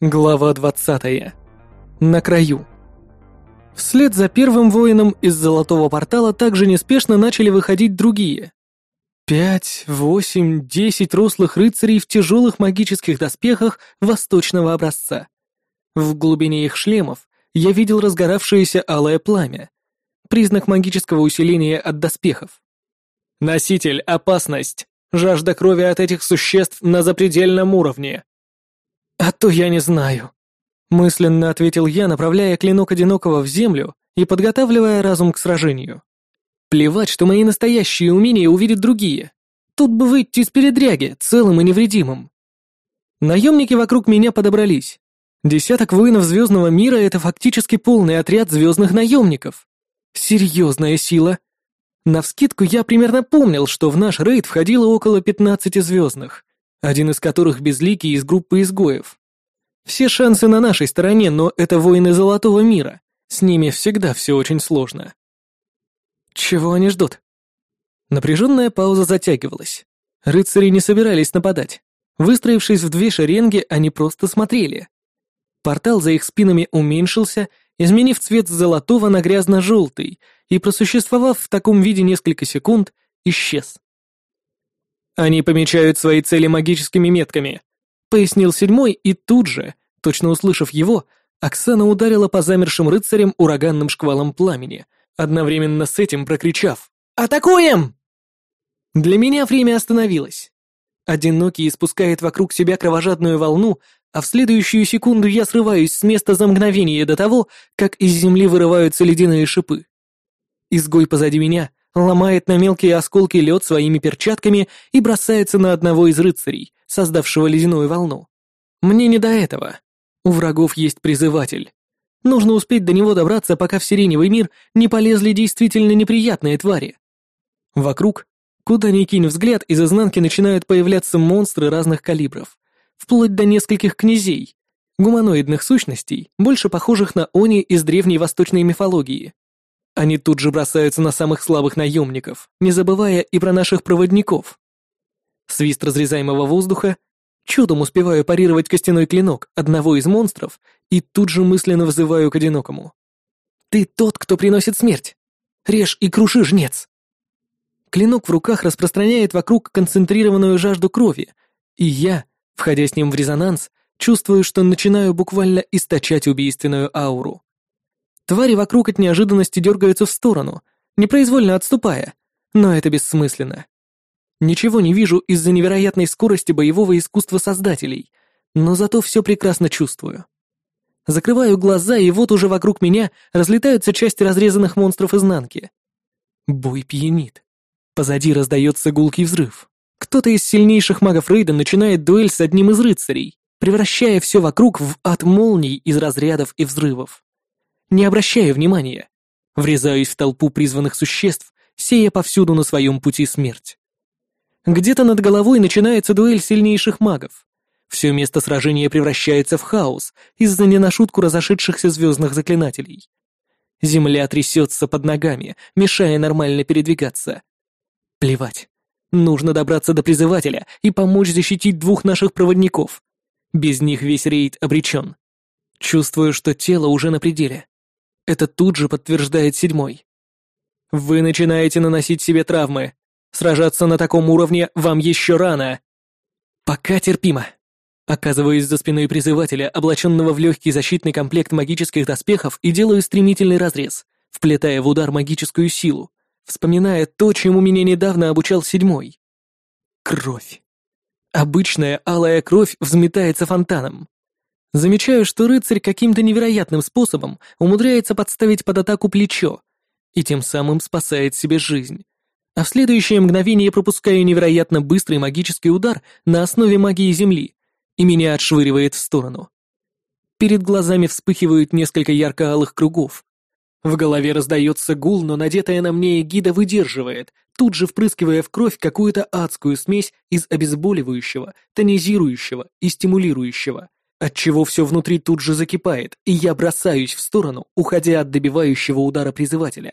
Глава 20. На краю. Вслед за первым воином из золотого портала также неспешно начали выходить другие. Пять, восемь, десять рослых рыцарей в тяжелых магических доспехах восточного образца. В глубине их шлемов я видел разгоравшееся алое пламя, признак магического усиления от доспехов. Носитель, опасность, жажда крови от этих существ на запредельном уровне. «А то я не знаю», — мысленно ответил я, направляя клинок одинокого в землю и подготавливая разум к сражению. «Плевать, что мои настоящие умения увидят другие. Тут бы выйти из передряги, целым и невредимым». Наемники вокруг меня подобрались. Десяток воинов звездного мира — это фактически полный отряд звездных наемников. Серьезная сила. Навскидку я примерно помнил, что в наш рейд входило около пятнадцати звездных один из которых безликий из группы изгоев. Все шансы на нашей стороне, но это воины Золотого мира. С ними всегда все очень сложно. Чего они ждут? Напряженная пауза затягивалась. Рыцари не собирались нападать. Выстроившись в две шеренги, они просто смотрели. Портал за их спинами уменьшился, изменив цвет с золотого на грязно-желтый, и, просуществовав в таком виде несколько секунд, исчез. Они помечают свои цели магическими метками», — пояснил седьмой, и тут же, точно услышав его, Оксана ударила по замершим рыцарям ураганным шквалом пламени, одновременно с этим прокричав «Атакуем!». Для меня время остановилось. Одинокий испускает вокруг себя кровожадную волну, а в следующую секунду я срываюсь с места за мгновение до того, как из земли вырываются ледяные шипы. Изгой позади меня ломает на мелкие осколки лед своими перчатками и бросается на одного из рыцарей, создавшего ледяную волну. Мне не до этого. У врагов есть призыватель. Нужно успеть до него добраться, пока в сиреневый мир не полезли действительно неприятные твари. Вокруг, куда ни кинь взгляд, из изнанки начинают появляться монстры разных калибров, вплоть до нескольких князей, гуманоидных сущностей, больше похожих на они из древней восточной мифологии. Они тут же бросаются на самых слабых наемников, не забывая и про наших проводников. Свист разрезаемого воздуха, чудом успеваю парировать костяной клинок одного из монстров и тут же мысленно вызываю к одинокому. «Ты тот, кто приносит смерть! Режь и круши, жнец!» Клинок в руках распространяет вокруг концентрированную жажду крови, и я, входя с ним в резонанс, чувствую, что начинаю буквально источать убийственную ауру. Твари вокруг от неожиданности дергаются в сторону, непроизвольно отступая, но это бессмысленно. Ничего не вижу из-за невероятной скорости боевого искусства создателей, но зато все прекрасно чувствую. Закрываю глаза, и вот уже вокруг меня разлетаются части разрезанных монстров изнанки. Бой пьянит. Позади раздается гулкий взрыв. Кто-то из сильнейших магов Рейда начинает дуэль с одним из рыцарей, превращая все вокруг в ад молний из разрядов и взрывов не обращая внимания. Врезаюсь в толпу призванных существ, сея повсюду на своем пути смерть. Где-то над головой начинается дуэль сильнейших магов. Все место сражения превращается в хаос из-за не на шутку разошедшихся звездных заклинателей. Земля трясется под ногами, мешая нормально передвигаться. Плевать. Нужно добраться до призывателя и помочь защитить двух наших проводников. Без них весь рейд обречен. Чувствую, что тело уже на пределе. Это тут же подтверждает седьмой. Вы начинаете наносить себе травмы. Сражаться на таком уровне вам еще рано. Пока терпимо. Оказываюсь за спиной призывателя, облаченного в легкий защитный комплект магических доспехов, и делаю стремительный разрез, вплетая в удар магическую силу, вспоминая то, чему меня недавно обучал седьмой. Кровь. Обычная алая кровь взметается фонтаном. Замечаю, что рыцарь каким-то невероятным способом умудряется подставить под атаку плечо и тем самым спасает себе жизнь. А в следующее мгновение пропускаю невероятно быстрый магический удар на основе магии Земли, и меня отшвыривает в сторону. Перед глазами вспыхивают несколько ярко-алых кругов. В голове раздается гул, но надетая на мне эгида выдерживает, тут же впрыскивая в кровь какую-то адскую смесь из обезболивающего, тонизирующего и стимулирующего отчего все внутри тут же закипает, и я бросаюсь в сторону, уходя от добивающего удара призывателя.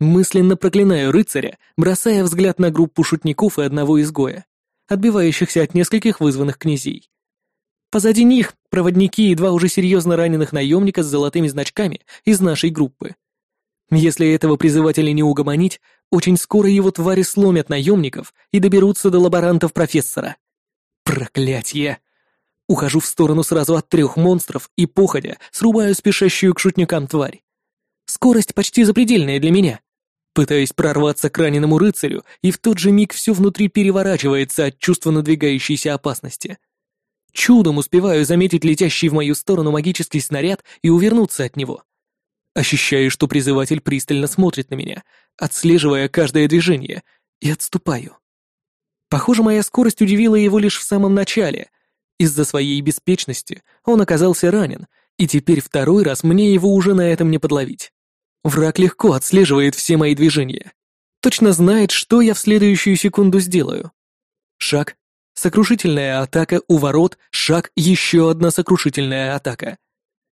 Мысленно проклинаю рыцаря, бросая взгляд на группу шутников и одного изгоя, отбивающихся от нескольких вызванных князей. Позади них проводники и два уже серьезно раненых наемника с золотыми значками из нашей группы. Если этого призывателя не угомонить, очень скоро его твари сломят наемников и доберутся до лаборантов профессора. Проклятье! Ухожу в сторону сразу от трех монстров и, походя, срубаю спешащую к шутникам тварь. Скорость почти запредельная для меня. Пытаюсь прорваться к раненому рыцарю, и в тот же миг все внутри переворачивается от чувства надвигающейся опасности. Чудом успеваю заметить летящий в мою сторону магический снаряд и увернуться от него. Ощущаю, что призыватель пристально смотрит на меня, отслеживая каждое движение, и отступаю. Похоже, моя скорость удивила его лишь в самом начале. Из-за своей беспечности он оказался ранен, и теперь второй раз мне его уже на этом не подловить. Враг легко отслеживает все мои движения. Точно знает, что я в следующую секунду сделаю. Шаг, сокрушительная атака у ворот, шаг, еще одна сокрушительная атака.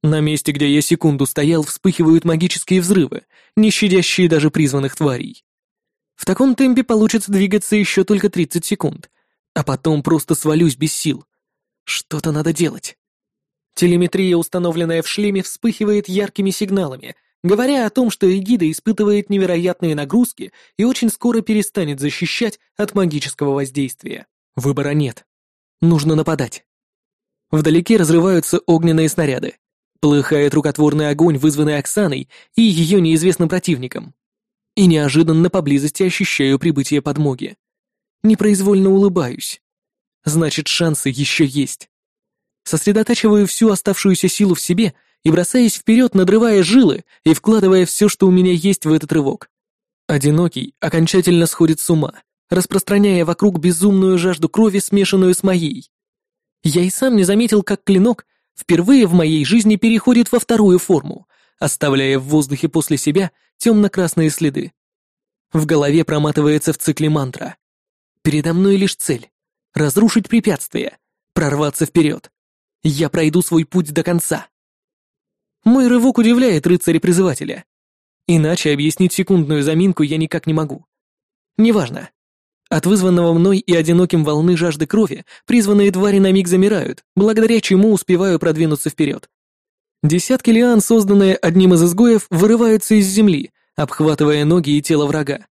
На месте, где я секунду стоял, вспыхивают магические взрывы, не щадящие даже призванных тварей. В таком темпе получится двигаться еще только 30 секунд, а потом просто свалюсь без сил. Что-то надо делать. Телеметрия, установленная в шлеме, вспыхивает яркими сигналами — говоря о том, что эгида испытывает невероятные нагрузки и очень скоро перестанет защищать от магического воздействия. Выбора нет. Нужно нападать. Вдалеке разрываются огненные снаряды. Полыхает рукотворный огонь, вызванный Оксаной и ее неизвестным противником. И неожиданно поблизости ощущаю прибытие подмоги. Непроизвольно улыбаюсь. Значит, шансы еще есть. Сосредотачиваю всю оставшуюся силу в себе — и бросаясь вперед, надрывая жилы и вкладывая все, что у меня есть в этот рывок. Одинокий окончательно сходит с ума, распространяя вокруг безумную жажду крови, смешанную с моей. Я и сам не заметил, как клинок впервые в моей жизни переходит во вторую форму, оставляя в воздухе после себя темно-красные следы. В голове проматывается в цикле мантра. Передо мной лишь цель — разрушить препятствия, прорваться вперед. Я пройду свой путь до конца. Мой рывок удивляет рыцаря-призывателя. Иначе объяснить секундную заминку я никак не могу. Неважно. От вызванного мной и одиноким волны жажды крови призванные твари на миг замирают, благодаря чему успеваю продвинуться вперед. Десятки лиан, созданные одним из изгоев, вырываются из земли, обхватывая ноги и тело врага.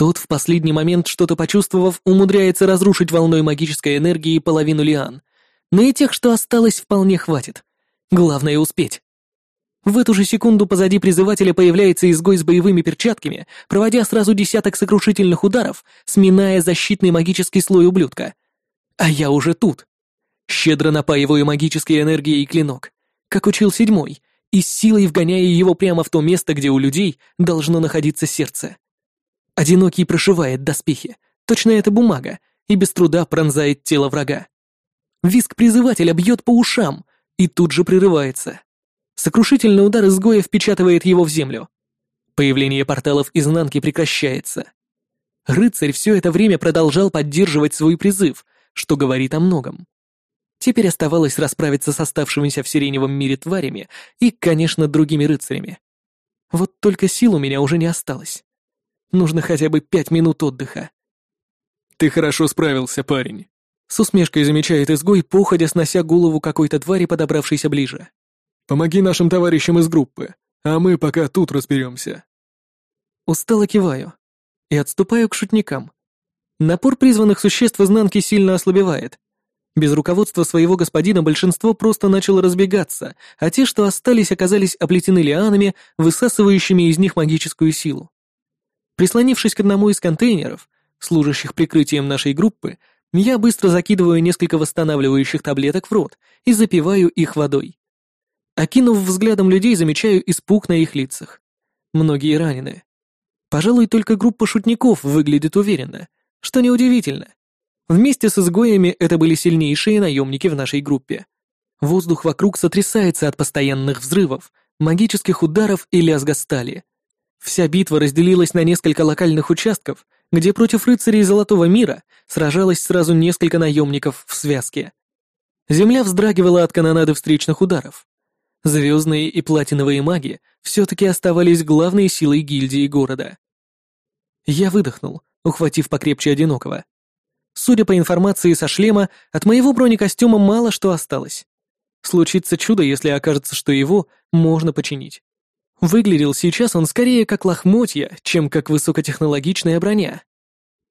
Тот, в последний момент что-то почувствовав, умудряется разрушить волной магической энергии половину лиан. Но и тех, что осталось, вполне хватит. Главное — успеть. В эту же секунду позади призывателя появляется изгой с боевыми перчатками, проводя сразу десяток сокрушительных ударов, сминая защитный магический слой ублюдка. А я уже тут. Щедро напаиваю магической энергией клинок, как учил седьмой, и силой вгоняя его прямо в то место, где у людей должно находиться сердце. Одинокий прошивает доспехи, точно это бумага, и без труда пронзает тело врага. Виск призывателя бьет по ушам и тут же прерывается. Сокрушительный удар изгоя впечатывает его в землю. Появление порталов изнанки прекращается. Рыцарь все это время продолжал поддерживать свой призыв, что говорит о многом. Теперь оставалось расправиться с оставшимися в сиреневом мире тварями и, конечно, другими рыцарями. Вот только сил у меня уже не осталось. Нужно хотя бы пять минут отдыха. «Ты хорошо справился, парень», — с усмешкой замечает изгой, походя снося голову какой-то твари, подобравшейся ближе. Помоги нашим товарищам из группы, а мы пока тут разберемся». Устало киваю и отступаю к шутникам. Напор призванных существ изнанки сильно ослабевает. Без руководства своего господина большинство просто начало разбегаться, а те, что остались, оказались оплетены лианами, высасывающими из них магическую силу. Прислонившись к одному из контейнеров, служащих прикрытием нашей группы, я быстро закидываю несколько восстанавливающих таблеток в рот и запиваю их водой. Окинув взглядом людей, замечаю испуг на их лицах. Многие ранены. Пожалуй, только группа шутников выглядит уверенно, что неудивительно. Вместе с изгоями это были сильнейшие наемники в нашей группе. Воздух вокруг сотрясается от постоянных взрывов, магических ударов и лязга стали. Вся битва разделилась на несколько локальных участков, где против рыцарей Золотого Мира сражалось сразу несколько наемников в связке. Земля вздрагивала от канонады встречных ударов. Звездные и платиновые маги все-таки оставались главной силой гильдии города. Я выдохнул, ухватив покрепче одинокого. Судя по информации со шлема, от моего бронекостюма мало что осталось. Случится чудо, если окажется, что его можно починить. Выглядел сейчас он скорее как лохмотья, чем как высокотехнологичная броня.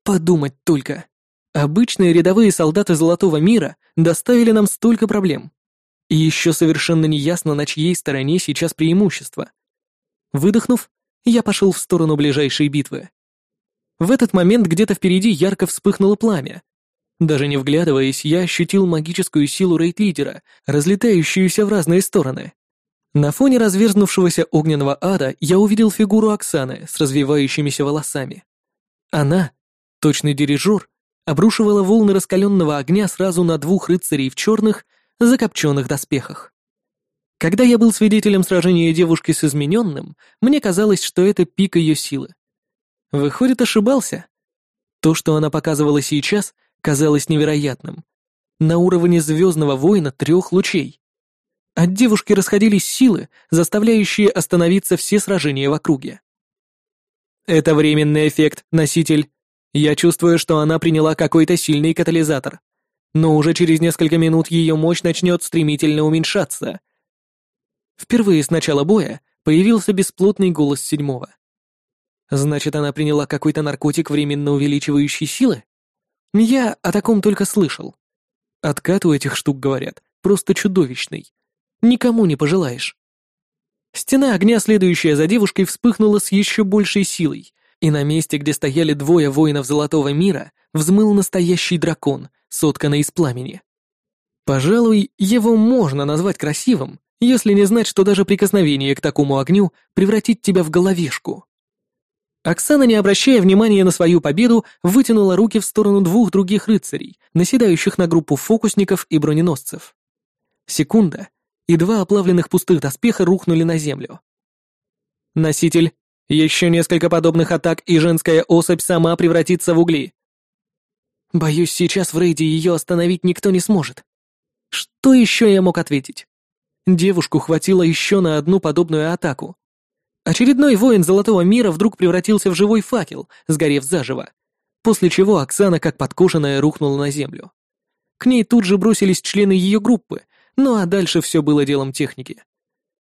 Подумать только. Обычные рядовые солдаты Золотого мира доставили нам столько проблем. И еще совершенно неясно, на чьей стороне сейчас преимущество. Выдохнув, я пошел в сторону ближайшей битвы. В этот момент где-то впереди ярко вспыхнуло пламя. Даже не вглядываясь, я ощутил магическую силу рейд-лидера, разлетающуюся в разные стороны. На фоне разверзнувшегося огненного ада я увидел фигуру Оксаны с развивающимися волосами. Она, точный дирижер, обрушивала волны раскаленного огня сразу на двух рыцарей в черных, закопченных доспехах. Когда я был свидетелем сражения девушки с измененным, мне казалось, что это пик ее силы. Выходит, ошибался. То, что она показывала сейчас, казалось невероятным. На уровне звездного воина трех лучей. От девушки расходились силы, заставляющие остановиться все сражения в округе. Это временный эффект, носитель. Я чувствую, что она приняла какой-то сильный катализатор. Но уже через несколько минут ее мощь начнет стремительно уменьшаться. Впервые с начала боя появился бесплотный голос седьмого. Значит, она приняла какой-то наркотик, временно увеличивающий силы? Я о таком только слышал. Откат у этих штук, говорят, просто чудовищный. Никому не пожелаешь. Стена огня, следующая за девушкой, вспыхнула с еще большей силой, и на месте, где стояли двое воинов Золотого мира, взмыл настоящий дракон, сотканный из пламени. Пожалуй, его можно назвать красивым, если не знать, что даже прикосновение к такому огню превратит тебя в головешку. Оксана, не обращая внимания на свою победу, вытянула руки в сторону двух других рыцарей, наседающих на группу фокусников и броненосцев. Секунда, и два оплавленных пустых доспеха рухнули на землю. Носитель, еще несколько подобных атак, и женская особь сама превратится в угли. Боюсь, сейчас в рейде ее остановить никто не сможет. Что еще я мог ответить? Девушку хватило еще на одну подобную атаку. Очередной воин Золотого мира вдруг превратился в живой факел, сгорев заживо, после чего Оксана, как подкошенная, рухнула на землю. К ней тут же бросились члены ее группы, ну а дальше все было делом техники.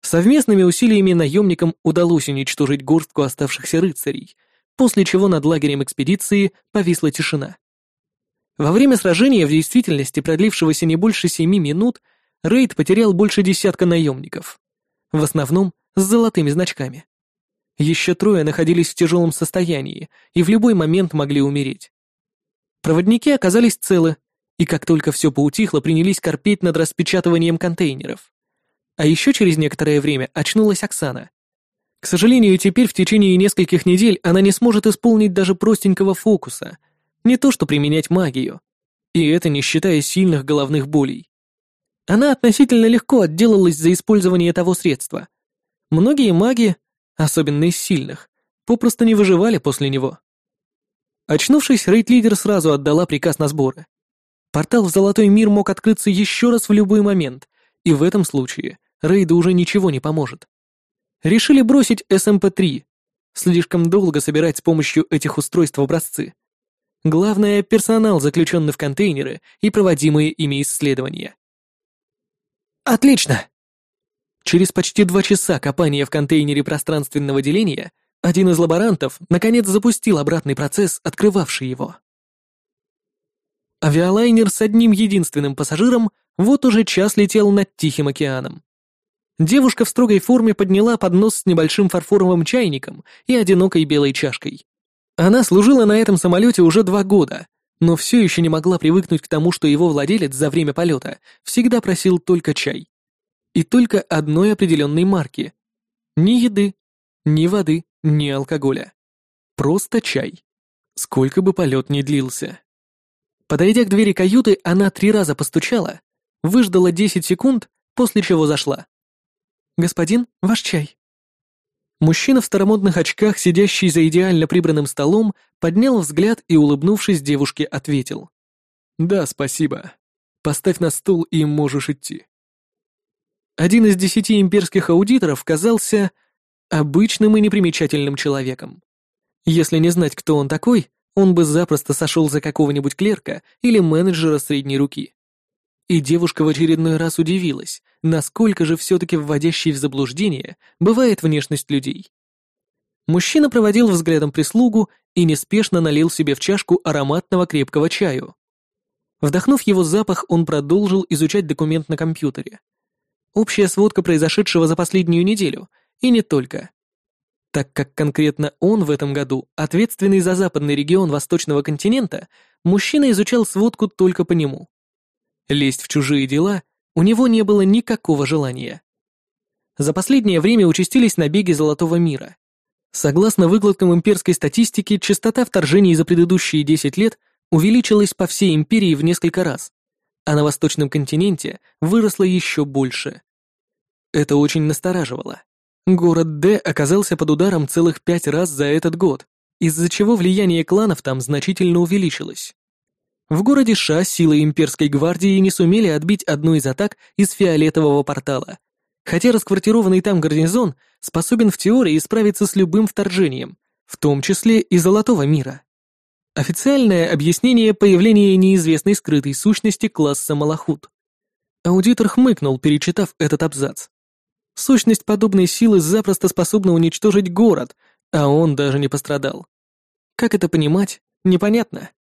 Совместными усилиями наемникам удалось уничтожить горстку оставшихся рыцарей, после чего над лагерем экспедиции повисла тишина. Во время сражения, в действительности продлившегося не больше семи минут, рейд потерял больше десятка наемников. В основном с золотыми значками. Еще трое находились в тяжелом состоянии и в любой момент могли умереть. Проводники оказались целы, и как только все поутихло, принялись корпеть над распечатыванием контейнеров. А еще через некоторое время очнулась Оксана. К сожалению, теперь в течение нескольких недель она не сможет исполнить даже простенького фокуса, не то что применять магию. И это не считая сильных головных болей. Она относительно легко отделалась за использование того средства. Многие маги, особенно из сильных, попросту не выживали после него. Очнувшись, рейд-лидер сразу отдала приказ на сборы. Портал в Золотой мир мог открыться еще раз в любой момент, и в этом случае рейду уже ничего не поможет. Решили бросить СМП-3. Слишком долго собирать с помощью этих устройств образцы. Главное — персонал, заключенный в контейнеры и проводимые ими исследования. «Отлично!» Через почти два часа копания в контейнере пространственного деления один из лаборантов наконец запустил обратный процесс, открывавший его. Авиалайнер с одним единственным пассажиром вот уже час летел над Тихим океаном. Девушка в строгой форме подняла поднос с небольшим фарфоровым чайником и одинокой белой чашкой. Она служила на этом самолете уже два года, но все еще не могла привыкнуть к тому, что его владелец за время полета всегда просил только чай. И только одной определенной марки. Ни еды, ни воды, ни алкоголя. Просто чай. Сколько бы полет ни длился. Подойдя к двери каюты, она три раза постучала, выждала 10 секунд, после чего зашла. «Господин, ваш чай». Мужчина в старомодных очках, сидящий за идеально прибранным столом, поднял взгляд и, улыбнувшись, девушке ответил. «Да, спасибо. Поставь на стул и можешь идти». Один из десяти имперских аудиторов казался обычным и непримечательным человеком. Если не знать, кто он такой, он бы запросто сошел за какого-нибудь клерка или менеджера средней руки. И девушка в очередной раз удивилась, насколько же все-таки вводящей в заблуждение бывает внешность людей. Мужчина проводил взглядом прислугу и неспешно налил себе в чашку ароматного крепкого чаю. Вдохнув его запах, он продолжил изучать документ на компьютере. Общая сводка произошедшего за последнюю неделю, и не только. Так как конкретно он в этом году ответственный за западный регион Восточного континента, мужчина изучал сводку только по нему. Лезть в чужие дела у него не было никакого желания. За последнее время участились набеги Золотого мира. Согласно выкладкам имперской статистики, частота вторжений за предыдущие 10 лет увеличилась по всей империи в несколько раз, а на восточном континенте выросла еще больше. Это очень настораживало. Город Д оказался под ударом целых пять раз за этот год, из-за чего влияние кланов там значительно увеличилось. В городе Ша силы имперской гвардии не сумели отбить одну из атак из фиолетового портала, хотя расквартированный там гарнизон способен в теории справиться с любым вторжением, в том числе и Золотого мира. Официальное объяснение появления неизвестной скрытой сущности класса Малахут. Аудитор хмыкнул, перечитав этот абзац. Сущность подобной силы запросто способна уничтожить город, а он даже не пострадал. Как это понимать, непонятно.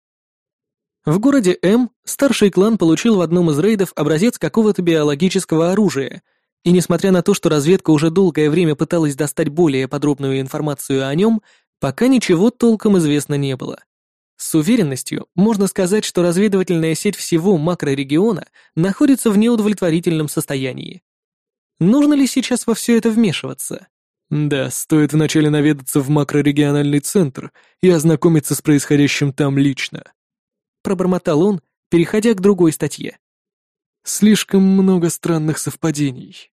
В городе М старший клан получил в одном из рейдов образец какого-то биологического оружия, и несмотря на то, что разведка уже долгое время пыталась достать более подробную информацию о нем, пока ничего толком известно не было. С уверенностью можно сказать, что разведывательная сеть всего макрорегиона находится в неудовлетворительном состоянии. Нужно ли сейчас во все это вмешиваться? Да, стоит вначале наведаться в макрорегиональный центр и ознакомиться с происходящим там лично. Пробормотал он, переходя к другой статье. Слишком много странных совпадений.